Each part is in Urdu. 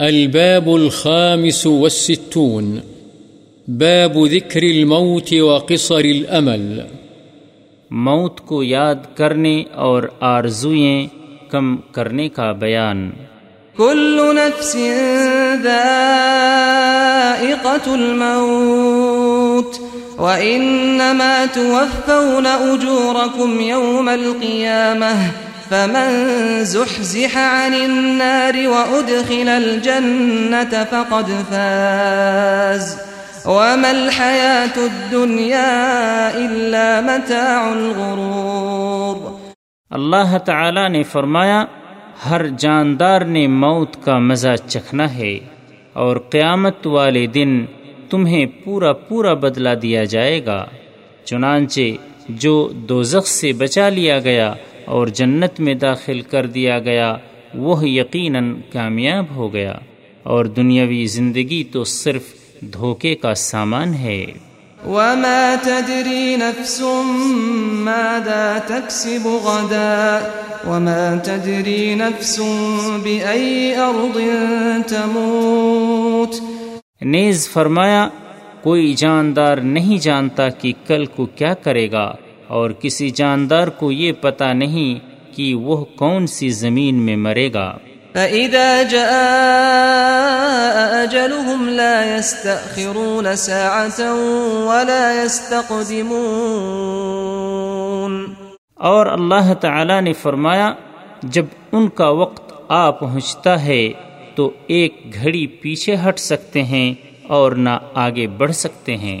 الباب الخامس والستون. باب ذكر الموت وقصر الأمل. موت کو یاد کرنے اور آرزوئیں کم کرنے کا بیان۔ كل نفس ذائقة الموت وإنما توفون أجوركم يوم القيامة فمن زحزح عن النار وأدخل الجنة فقد فاز. وما الحياة الدنيا إلا متاع الغرور. اللہ تعالی نے فرمایا، ہر جاندار نے موت کا مزہ چکھنا ہے اور قیامت والے دن تمہیں پورا پورا بدلہ دیا جائے گا، چنانچہ جو دوزخ سے بچا لیا گیا اور جنت میں داخل کر دیا گیا وہ یقیناً کامیاب ہو گیا۔ اور دنیاوی زندگی تو صرف دھوکے کا سامان ہے۔ وما تدري نفس ماذا تكسب غدا وما تدري نفس بأي أرض تموت۔ نیز فرمایا کوئی جاندار نہیں جانتا کہ کل کو کیا کرے گا۔ اور کسی جاندار کو یہ پتہ نہیں کہ وہ کون سی زمین میں مرے گا۔ فإذا جاء أجلهم لا يستأخرون ساعة ولا يستقدمون۔ اور اللہ تعالی نے فرمایا جب ان کا وقت آ پہنچتا ہے تو ایک گھڑی پیچھے ہٹ سکتے ہیں اور نہ آگے بڑھ سکتے ہیں۔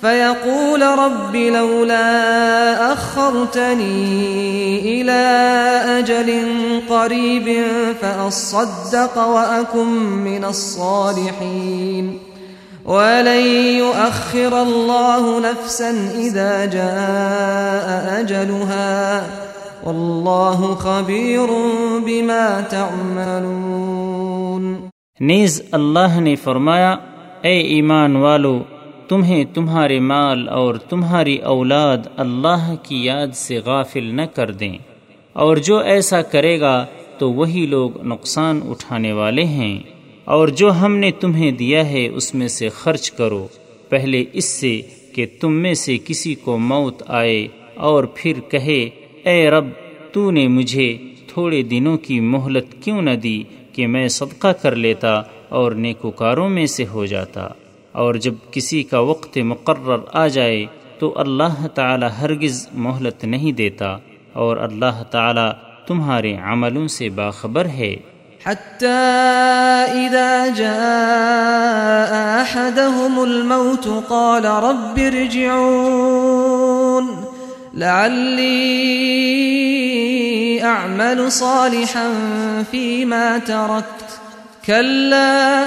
فيقول رب لولا أخرتني إلى أجل قريب فأصدق وأكن من الصالحين ولن يؤخر الله نفسا إذا جاء أجلها والله خبير بما تعملون نیز اللہ نے فرمایا، اے ایمان والو تمہیں تمہارے مال اور تمہاری اولاد اللہ کی یاد سے غافل نہ کر دیں۔ اور جو ایسا کرے گا تو وہی لوگ نقصان اٹھانے والے ہیں۔ اور جو ہم نے تمہیں دیا ہے اس میں سے خرچ کرو۔ پہلے اس سے کہ تم میں سے کسی کو موت آئے اور پھر کہے، اے رب، تو نے مجھے تھوڑے دنوں کی مہلت کیوں نہ دی کہ میں صدقہ کر لیتا اور نیکوکاروں میں سے ہو جاتا؟ اور جب کسی کا وقت مقرر آ جائے تو اللہ تعالی ہرگز مہلت نہیں دیتا اور اللہ تعالی تمہارے عملوں سے باخبر ہے۔ حتى إذا جاء أحدهم الموت قال رب ارجعون، لعلي أعمل صالحا فيما تركت، كلا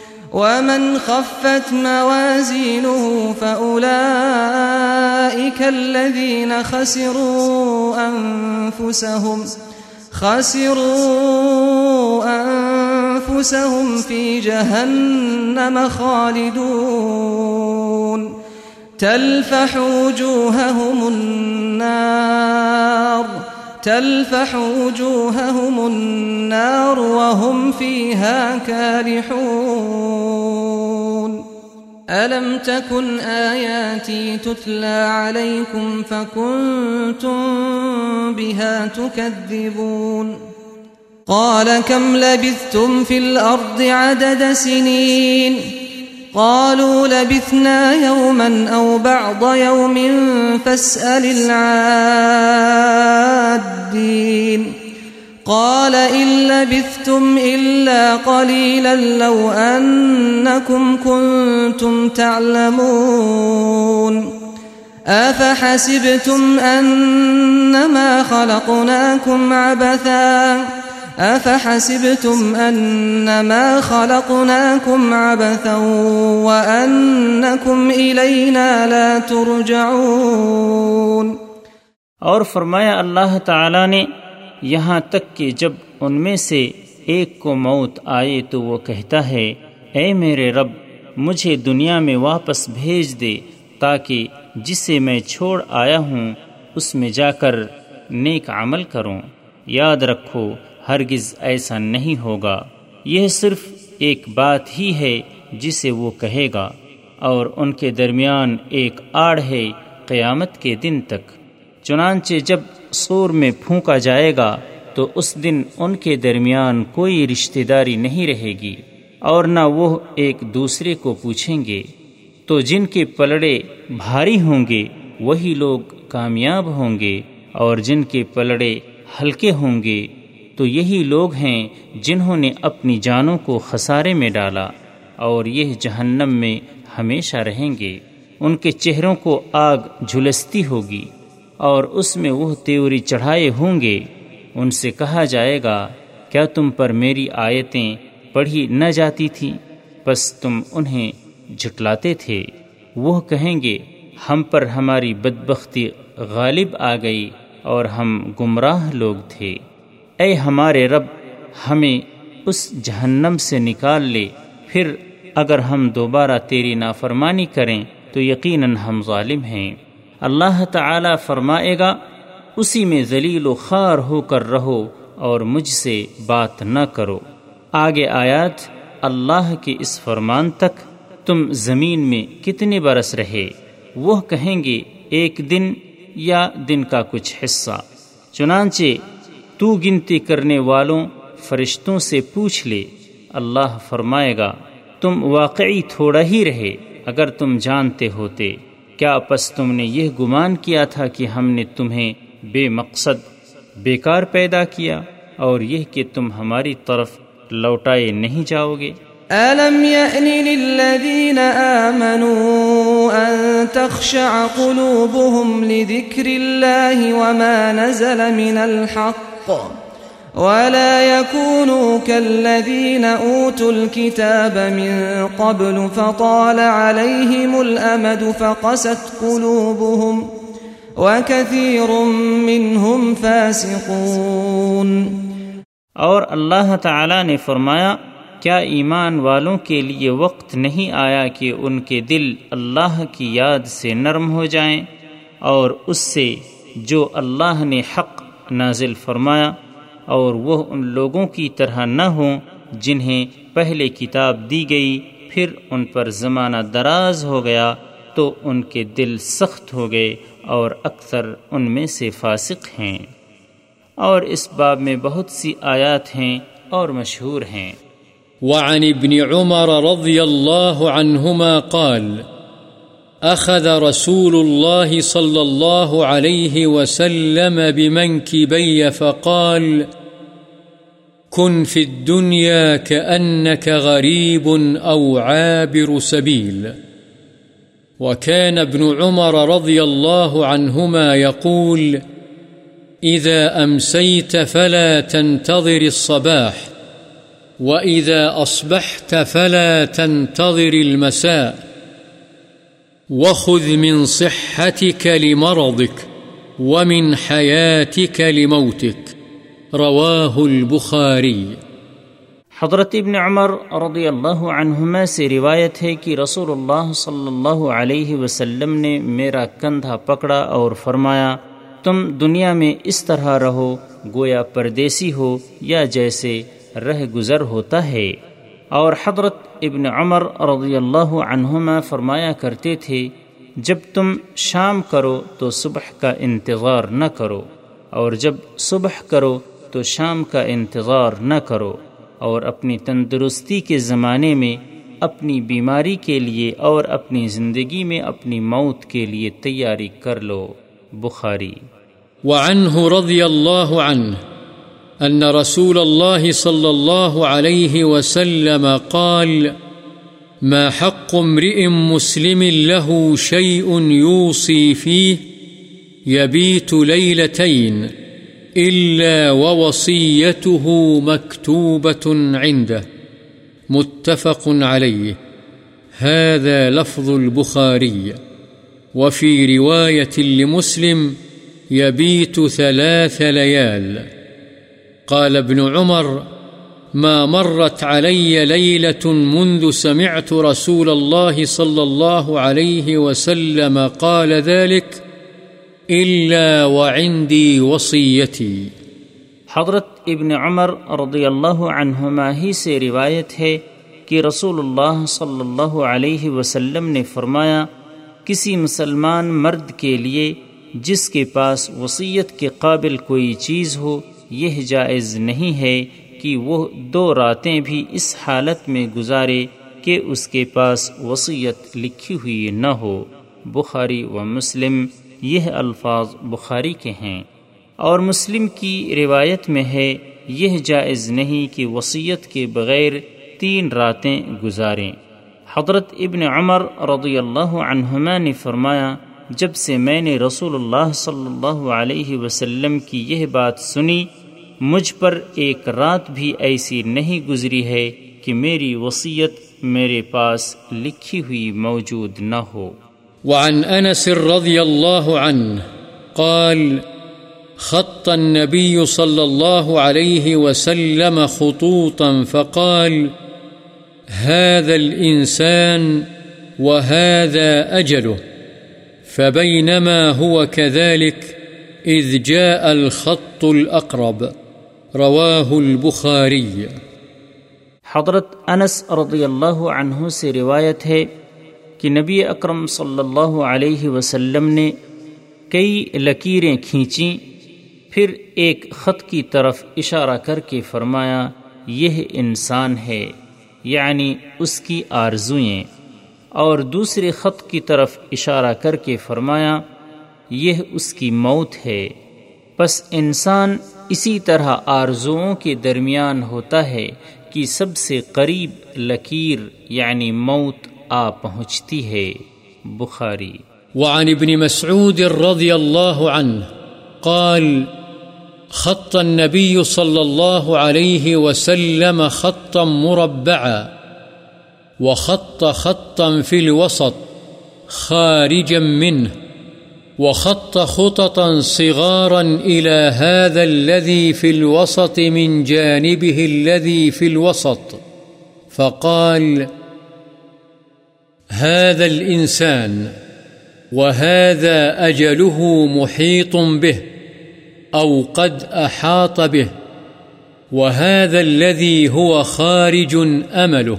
ومن خفت موازينه فأولئك الذين خسروا أنفسهم خسروا أنفسهم في جهنم خالدون تلفح وجوههم النار تلفح وجوههم النار وهم فيها كالحون ألم تكن آياتي تتلى عليكم فكنتم بها تكذبون؟ قال كم لبثتم في الأرض عدد سنين؟ قالوا لبثنا يوما أو بعض يوم فاسأل العادين. قال إن لبثتم إلا قليلا لو أنكم كنتم تعلمون. أفحسبتم أنما خلقناكم عبثا؟ أفحسبتم أنما خلقناكم عبثا وأنكم إلينا لا ترجعون اور فرمایا اللہ تعالی نے، یہاں تک کہ جب ان میں سے ایک کو موت آئے تو وہ کہتا ہے، اے میرے رب، مجھے دنیا میں واپس بھیج دے تاکہ جسے میں چھوڑ آیا ہوں، اس میں جا کر نیک عمل کروں۔ یاد رکھو ہرگز ایسا نہیں ہوگا۔ یہ صرف ایک بات ہی ہے جسے وہ کہے گا، اور ان کے درمیان ایک آڑ ہے قیامت کے دن تک۔ چنانچہ جب سور میں پھونکا جائے گا، تو اس دن ان کے درمیان کوئی رشتہ داری نہیں رہے گی، اور نہ وہ ایک دوسرے کو پوچھیں گے۔ تو جن کے پلڑے بھاری ہوں گے، وہی لوگ کامیاب ہوں گے، اور جن کے پلڑے ہلکے ہوں گے تو یہی لوگ ہیں جنہوں نے اپنی جانوں کو خسارے میں ڈالا اور یہ جہنم میں ہمیشہ رہیں گے۔ ان کے چہروں کو آگ جھلستی ہوگی اور اس میں وہ تیوری چڑھائے ہوں گے۔ ان سے کہا جائے گا، کیا تم پر میری آیتیں پڑھی نہ جاتی تھیں بس تم انہیں جھٹلاتے تھے۔ وہ کہیں گے، ہم پر ہماری بدبختی غالب آ گئی اور ہم گمراہ لوگ تھے۔ اے ہمارے رب، ہمیں اس جہنم سے نکال لے۔ پھر اگر ہم دوبارہ تیری نافرمانی کریں، تو یقیناً ہم ظالم ہیں۔ اللہ تعالی فرمائے گا، اسی میں ذلیل و خار ہو کر رہو اور مجھ سے بات نہ کرو۔ آگے آیات، اللہ کے اس فرمان تک، تم زمین میں کتنے برس رہے؟ وہ کہیں گے، ایک دن یا دن کا کچھ حصہ۔ چنانچہ تو گنتی کرنے والوں فرشتوں سے پوچھ لے، اللہ فرمائے گا، تم واقعی تھوڑا ہی رہے اگر تم جانتے ہوتے۔ کیا پس تم نے یہ گمان کیا تھا کہ ہم نے تمہیں بے مقصد بیکار پیدا کیا اور یہ کہ تم ہماری طرف لوٹائے نہیں جاؤ گے؟ ألم يأن للذين آمنوا أن تخشع قلوبهم لذكر الله وما نزل من الحق ولا يكونوا كالذين أوتوا الكتاب من قبل فطال عليهم الأمد فقست قلوبهم وكثير منهم فاسقون اور اللہ تعالی نے فرمایا کیا ایمان والوں کے لیے وقت نہیں آیا کہ ان کے دل اللہ کی یاد سے نرم ہو جائیں اور اس سے جو اللہ نے حق نازل فرمایا، اور وہ ان لوگوں کی طرح نہ ہوں جنہیں پہلے کتاب دی گئی، پھر ان پر زمانہ دراز ہو گیا تو ان کے دل سخت ہو گئے اور اکثر ان میں سے فاسق ہیں۔ اور اس باب میں بہت سی آیات ہیں اور مشہور ہیں۔ وعن ابن عمر رضي الله عنهما قال أخذ رسول الله صلى الله عليه وسلم بمنكبي فقال، كن في الدنيا كأنك غريب أو عابر سبيل. وكان ابن عمر رضي الله عنهما يقول، إذا أمسيت فلا تنتظر الصباح، وإذا أصبحت فلا تنتظر المساء. وخذ من صحتك لمرضك ومن حياتك لموتك. رواه البخاري. حضرت ابن عمر رضی اللہ عنہما سے روایت ہے کہ رسول اللہ صلی اللہ علیہ وسلم نے میرا کندھا پکڑا اور فرمایا، تم دنیا میں اس طرح رہو، گویا پردیسی ہو یا جیسے رہ گزر ہوتا ہے۔ اور حضرت ابن عمر رضی اللہ عنہما فرمایا کرتے تھے، جب تم شام کرو تو صبح کا انتظار نہ کرو، اور جب صبح کرو تو شام کا انتظار نہ کرو، اور اپنی تندرستی کے زمانے میں اپنی بیماری کے لیے اور اپنی زندگی میں اپنی موت کے لیے تیاری کر لو۔ بخاری۔ وعنه رضي الله عنه أن رسول الله صلى الله عليه وسلم قال، ما حق امرئ مسلم له شيء يوصي فيه يبيت ليلتين إلا ووصيته مكتوبة عنده. متفق عليه. هذا لفظ البخاري. وفي رواية لمسلم، يبيت ثلاث ليال. قال ابن عمر، ما مرت علي ليلة منذ سمعت رسول الله صلى الله عليه وسلم قال ذلك إلا وعندي وصيتي. حضرت ابن عمر رضی اللہ عنہما ہی سے روایت ہے کہ رسول اللہ صلی اللہ علیہ وسلم نے فرمایا، کسی مسلمان مرد کے لیے جس کے پاس وصیت کے قابل کوئی چیز ہو یہ جائز نہیں ہے کہ وہ دو راتیں بھی اس حالت میں گزارے کہ اس کے پاس وصیت لکھی ہوئی نہ ہو۔ بخاری و مسلم یہ الفاظ بخاری کے ہیں۔ اور مسلم کی روایت میں ہے، یہ جائز نہیں کہ وصیت کے بغیر تین راتیں گزاریں۔ حضرت ابن عمر رضی اللہ عنہما نے فرمایا، جب سے میں نے رسول اللہ صلی اللہ علیہ وسلم کی یہ بات سنی مجھ پر ایک رات بھی ایسی نہیں گزری ہے کہ میری وصیت میرے پاس لکھی ہوئی موجود نہ ہو۔ وعن انس رضی اللہ عنہ قال، خط النبي صلى الله عليه وسلم خطوطا فقال، هذا الإنسان وهذا أجله فبينما هو كذلك إذ جاء الخط الأقرب رواه البخاري حضرت انس رضی اللہ عنہ سے روایت ہے کہ نبی اکرم صلی اللہ علیہ وسلم نے کئی لکیریں کھینچیں، پھر ایک خط کی طرف اشارہ کر کے فرمایا، یہ انسان ہے یعنی اس کی آرزوئیں اور دوسرے خط کی طرف اشارہ کر کے فرمایا، یہ اس کی موت ہے پس انسان اسی طرح آرزوؤں کے درمیان ہوتا ہے کہ سب سے قریب لکیر یعنی موت آ پہنچتی ہے۔ بخاری۔ وعن ابن مسعود رضي الله عنه قال، خط النبي صلى الله عليه وسلم خطا مربعا وخط خطا في الوسط خارجا منه۔ وخط خططا صغارا إلى هذا الذي في الوسط من جانبه الذي في الوسط. فقال، هذا الإنسان وهذا أجله محيط به أو قد أحاط به، وهذا الذي هو خارج أمله،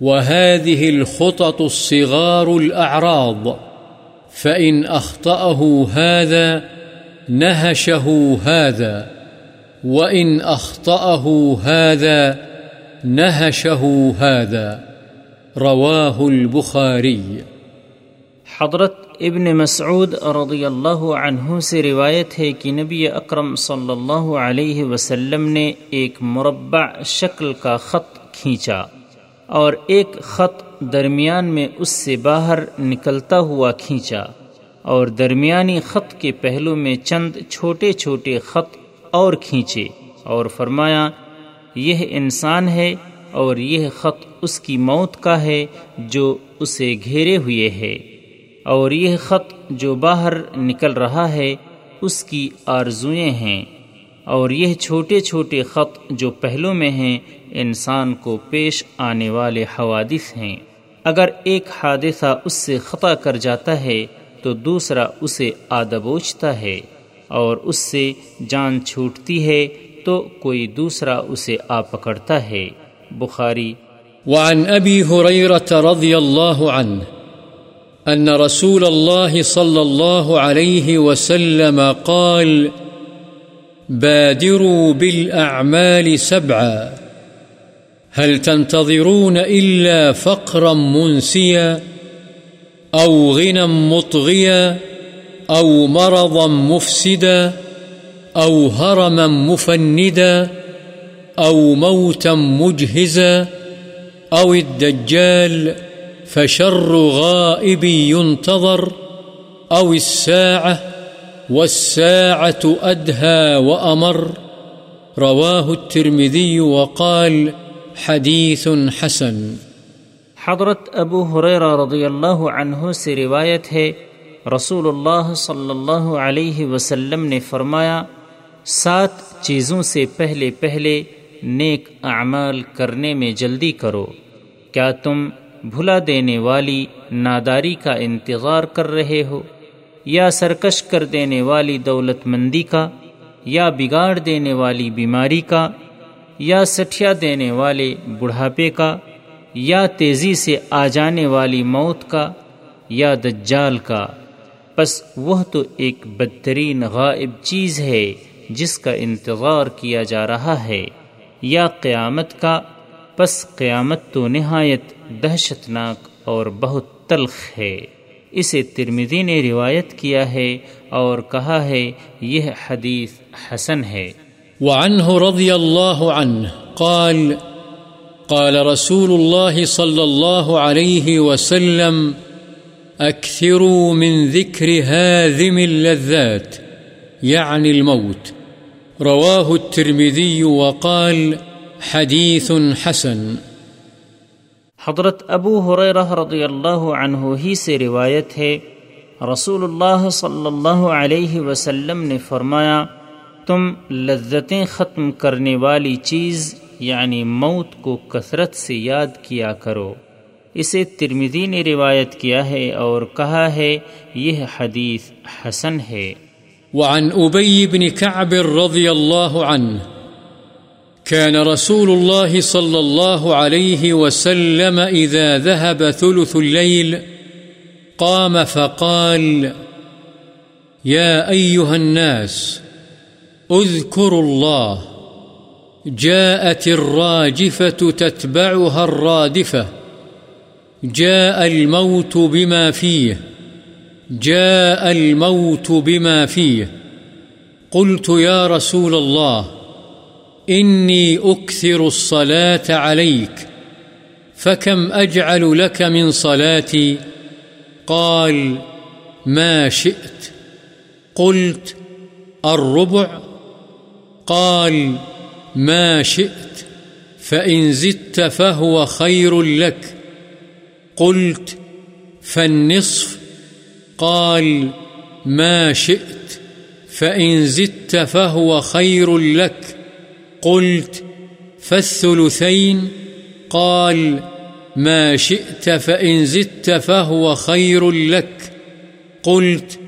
وهذه الخطط الصغار الأعراض. فإن أخطأه هذا نهشه هذا وإن أخطأه هذا نهشه هذا رواه البخاري حضرت ابن مسعود رضی اللہ عنہ سے روایت ہے کہ نبی اکرم صلی اللہ علیہ وسلم نے ایک مربع شکل کا خط کھینچا۔ اور ایک خط درمیان میں اس سے باہر نکلتا ہوا کھینچا اور درمیانی خط کے پہلو میں چند چھوٹے چھوٹے خط اور کھینچے اور فرمایا، یہ انسان ہے اور یہ خط اس کی موت کا ہے جو اسے گھیرے ہوئے ہے اور یہ خط جو باہر نکل رہا ہے اس کی آرزوئیں ہیں۔ اور یہ چھوٹے چھوٹے خط جو پہلو میں ہیں، انسان کو پیش آنے والے حوادث ہیں۔ اگر ایک حادثہ اس سے خطا کر جاتا ہے، تو دوسرا اسے آدبوچتا ہے۔ اور اس سے جان چھوٹتی ہے، تو کوئی دوسرا اسے آ پکڑتا ہے۔ بخاری۔ وعن أبي هريرة رضي الله عنه أن رسول الله صلى الله عليه وسلم قال بادروا بالأعمال سبعا. هل تنتظرون إلا فقرا منسيا أو غنى مطغيا أو مرضا مفسدا أو هرما مفندا أو موتا مجهزا أو الدجال فشر غائب ينتظر أو الساعة والساعة أدهى وأمر. رواه الترمذي وقال حديث حسن. حضرت ابو حریرہ رضی اللہ عنہ سے روایت ہے، رسول اللہ صلی اللہ علیہ وسلم نے فرمایا، سات چیزوں سے پہلے پہلے نیک اعمال کرنے میں جلدی کرو۔ کیا تم بھلا دینے والی ناداری کا انتظار کر رہے ہو؟ یا سرکش کر دینے والی دولت مندی کا، یا بگاڑ دینے والی بیماری کا، یا سٹھیا دینے والے بڑھاپے کا، یا تیزی سے آ جانے والی موت کا، یا دجال کا۔ بس وہ تو ایک بدترین غائب چیز ہے جس کا انتظار کیا جا رہا ہے۔ یا قیامت کا، پس قیامت تو نہایت دہشت ناک اور بہت تلخ ہے۔ اسے ترمدی نے روایت کیا ہے اور کہا ہے، یہ حدیث حسن ہے۔ وعنه رضي الله عنه قال قال رسول الله صلى الله عليه وسلم أكثروا من ذكر هاذم اللذات يعني الموت۔ رواه الترمذي وقال حديث حسن۔ حضرت ابو حریرہ رضی اللہ عنہ ہی سے روایت ہے رسول اللہ صلی اللہ علیہ وسلم نے فرمایا، تم لذتیں ختم کرنے والی چیز یعنی موت کو کثرت سے یاد کیا کرو۔ اسے ترمدی نے روایت کیا ہے اور کہا ہے، یہ حدیث حسن ہے۔ وعن أبي بن كعب رضي الله عنه كان رسول الله صلى الله عليه وسلم إذا ذهب ثلث الليل قام فقال، يا أيها الناس، اذكروا الله، جاءت الراجفة تتبعها الرادفة، جاء الموت بما فيه، جاء الموت بما فيه، قلت يا رسول الله إني أكثر الصلاة عليك فكم أجعل لك من صلاتي قال ما شئت قلت الربع قال ما شئت فإن زدت فهو خير لك قلت فالنصف قال ما شئت فإن زدت فهو خير لك قلت، فالثلثين، قال، ما شئت فإن زدت فهو خير لك. قلت،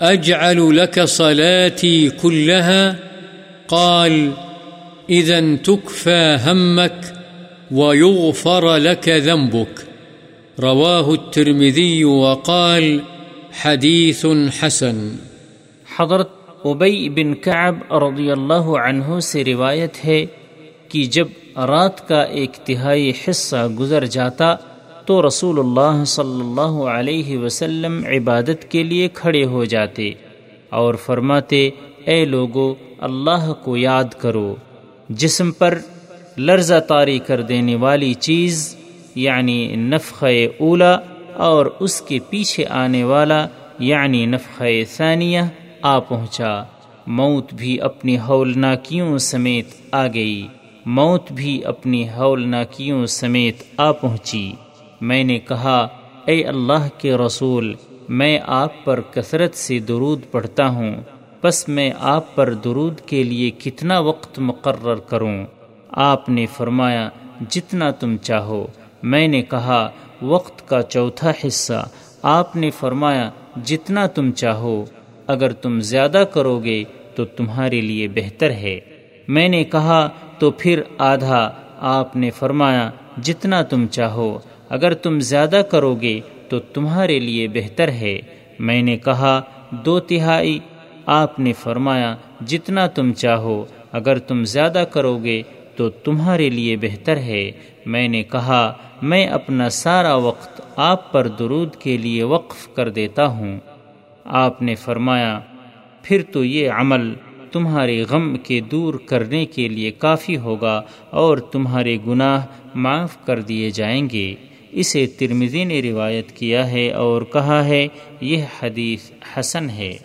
أجعل لك صلاتي كلها. قال، إذا تكفى همك ويغفر لك ذنبك. رواه الترمذي وقال حدیث حسن. حضرت ابئی بن کعب رضی اللہ عنہ سے روایت ہے کہ جب رات کا ایک تہائی حصہ گزر جاتا تو رسول اللہ صلی اللہ علیہ وسلم عبادت کے لیے کھڑے ہو جاتے اور فرماتے، اے لوگو، اللہ کو یاد کرو، جسم پر لرزہ طاری کر دینے والی چیز یعنی نفخ اولا اور اس کے پیچھے آنے والا یعنی نفخ ثانیہ آ پہنچا۔ موت بھی اپنی ہولناکیوں سمیت آ گئی۔ موت بھی اپنی ہولناکیوں سمیت آ پہنچی۔ میں نے کہا، اے اللہ کے رسول، میں آپ پر کثرت سے درود پڑھتا ہوں۔ بس میں آپ پر درود کے لیے کتنا وقت مقرر کروں؟ آپ نے فرمایا، جتنا تم چاہو۔ میں نے کہا، وقت کا چوتھا حصہ۔ آپ نے فرمایا، جتنا تم چاہو۔ اگر تم زیادہ کرو گے تو تمہارے لیے بہتر ہے۔ میں نے کہا، تو پھر آدھا، آپ نے فرمایا، جتنا تم چاہو۔ اگر تم زیادہ کرو گے تو تمہارے لیے بہتر ہے۔ میں نے کہا، دو تہائی۔ آپ نے فرمایا، جتنا تم چاہو۔ اگر تم زیادہ کرو گے تو تمہارے لیے بہتر ہے۔ میں نے کہا، میں اپنا سارا وقت آپ پر درود کے لیے وقف کر دیتا ہوں۔ آپ نے فرمایا، پھر تو یہ عمل تمہارے غم کے دور کرنے کے لیے کافی ہوگا اور تمہارے گناہ معاف کر دیے جائیں گے۔ اسے ترمزی نے روایت کیا ہے اور کہا ہے، یہ حدیث حسن ہے۔